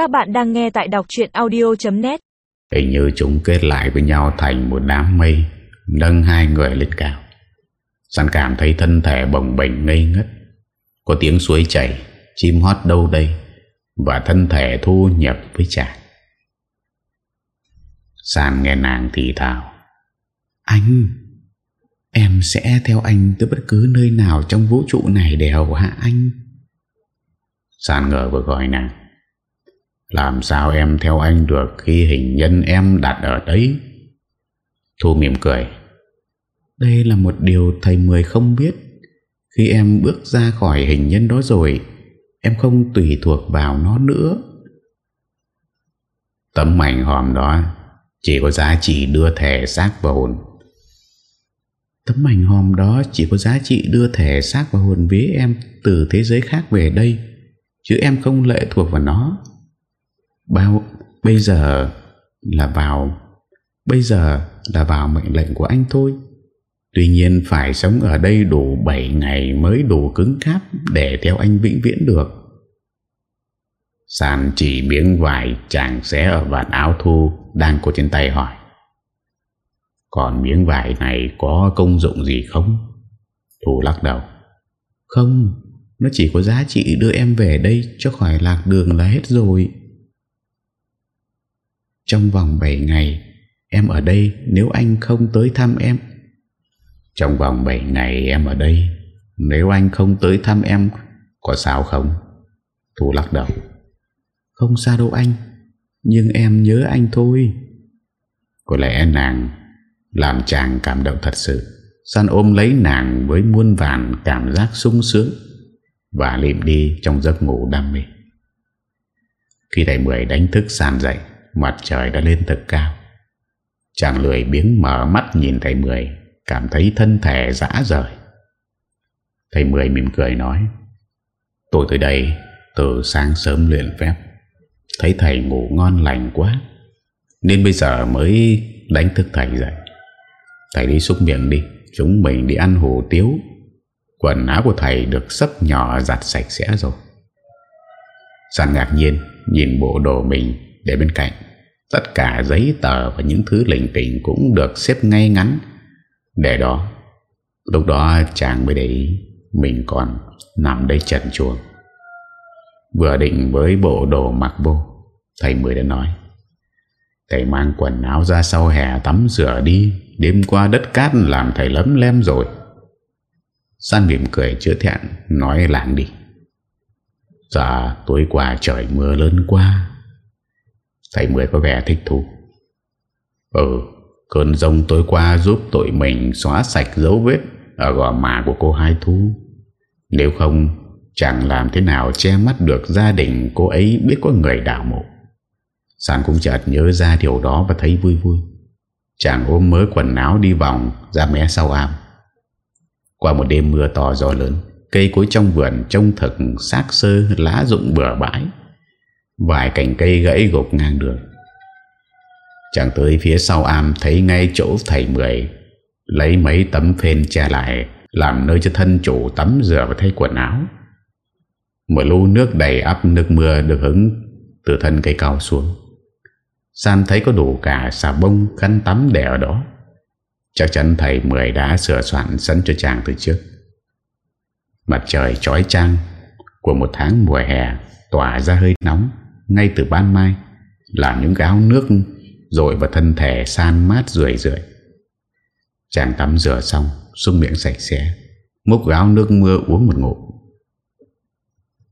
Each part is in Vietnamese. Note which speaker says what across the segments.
Speaker 1: Các bạn đang nghe tại đọc chuyện audio.net
Speaker 2: Hình như chúng kết lại với nhau thành một đám mây Nâng hai người lên cao. Săn cảm thấy thân thể bồng bềnh ngây ngất. Có tiếng suối chảy Chim hót đâu đây Và thân thể thu nhập với chàng. San nghe nàng thì thào. Anh Em sẽ theo anh tới bất cứ nơi nào trong vũ trụ này để hầu hạ anh. San ngờ vừa gọi nàng làm sao em theo anh được khi hình nhân em đặt ở đấy? Thu mỉm cười. Đây là một điều thầy Mười không biết. Khi em bước ra khỏi hình nhân đó rồi, Em không tùy thuộc vào nó nữa. Tấm mảnh hòm đó Chỉ có giá trị đưa thẻ xác và hồn. Tấm mảnh hòm đó chỉ có giá trị đưa thẻ xác và hồn vía em từ thế giới khác về đây, Chứ em không lệ thuộc vào nó. Bao Bây giờ là vào Bây giờ là vào mệnh lệnh của anh thôi Tuy nhiên phải sống ở đây đủ 7 ngày mới đủ cứng cáp để theo anh vĩnh viễn được. Sàn chỉ miếng vải chàng xé ở vạt áo thu đang có trên tay hỏi. Còn miếng vải này có công dụng gì không? Thu lắc đầu. Không, nó chỉ có giá trị đưa em về đây cho khỏi lạc đường là hết rồi. Trong vòng 7 ngày, em ở đây nếu anh không tới thăm em. Trong vòng 7 ngày em ở đây, nếu anh không tới thăm em, có sao không? Thu lắc đầu. Không sao đâu anh, nhưng em nhớ anh thôi. Có lẽ nàng làm chàng cảm động thật sự. San ôm lấy nàng với muôn vàn cảm giác sung sướng và liệm đi trong giấc ngủ đam mê. Khi thầy Mười đánh thức San dậy, mặt trời đã lên thật cao. Chàng lười biếng mở mắt nhìn thầy Mười, cảm thấy thân thể dã rời. Thầy Mười mỉm cười nói, tôi tới đây từ sáng sớm luyện phép, thấy thầy ngủ ngon lành quá, nên bây giờ mới đánh thức thầy dậy. Thầy đi xúc miệng đi, chúng mình đi ăn hủ tiếu Quần áo của thầy được sấp nhỏ giặt sạch sẽ rồi Giàn ngạc nhiên Nhìn bộ đồ mình để bên cạnh Tất cả giấy tờ và những thứ lình kỉnh Cũng được xếp ngay ngắn. Để đó, Lúc đó chàng mới để ý, Mình còn nằm đây trần chuồng. Vừa định với bộ đồ mặc vô, Thầy mới đã nói, Thầy mang quần áo ra sau hè tắm rửa đi, Đêm qua đất cát làm thầy lấm lem rồi. San mỉm cười chữa thẹn, Nói làng đi Dạ tối qua trời mưa lớn quá Thầy Mười có vẻ thích thú. Ừ Cơn rông tối qua giúp tụi mình Xóa sạch dấu vết Ở gò má của cô Hai Thu Nếu không, Chẳng làm thế nào che mắt được gia đình cô ấy biết có người đảo mộ. San cũng chợt nhớ ra điều đó và thấy vui vui. Chàng ôm mớ quần áo đi vòng ra mé sau am qua một đêm mưa to gió lớn, Cây cối trong vườn trông thật xác sơ lá rụng bừa bãi. Vài cành cây gãy gục ngang đường. Chàng tới phía sau am thấy ngay chỗ thầy Mười, Lấy mấy tấm phên che lại, Làm nơi cho thân chủ tắm rửa và thay quần áo. Một lưu nước đầy ắp nước mưa được hứng từ thân cây cao xuống. San thấy có đủ cả xà bông, khăn tắm để ở đó. Chắc chắn thầy Mười đã sửa soạn sẵn cho chàng từ trước. Mặt trời trói trăng Của một tháng mùa hè Tỏa ra hơi nóng. Ngay từ ban mai Làm những cái áo nước Rồi vào thân thể san mát rưỡi rưỡi Chàng tắm rửa xong Xung miệng sạch sẽ Múc gáo nước mưa uống một ngụm.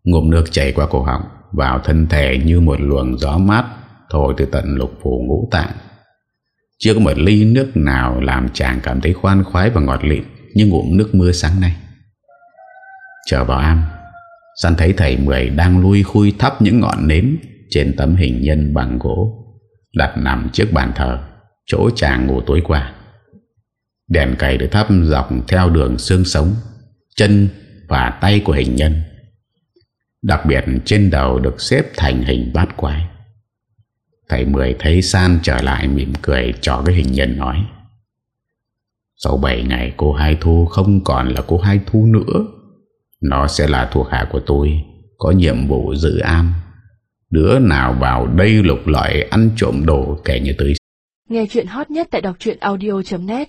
Speaker 2: Ngụm nước chảy qua cổ họng Vào thân thể như một luồng gió mát Thổi từ tận lục phủ ngũ tạng. Chưa có một ly nước nào làm chàng cảm thấy khoan khoái và ngọt lịm như ngụm nước mưa sáng nay. Trở vào am, San thấy thầy Mười đang lui khui thắp những ngọn nến trên tấm hình nhân bằng gỗ đặt nằm trước bàn thờ, chỗ chàng ngủ tối qua. Đèn cày được thắp dọc theo đường xương sống, chân và tay của hình nhân. Đặc biệt trên đầu được xếp thành hình bát quái. Thầy Mười thấy San trở lại mỉm cười cho cái hình nhân nói. Sau 7 ngày cô Hai Thu không còn là cô Hai Thu nữa. Nó sẽ là thuộc hạ của tôi, có nhiệm vụ giữ am. Đứa nào vào đây lục lợi ăn trộm đồ kẻ như tới
Speaker 3: Nghe chuyện hot nhất tại đọc audio.net